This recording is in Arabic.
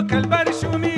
كالبرشومي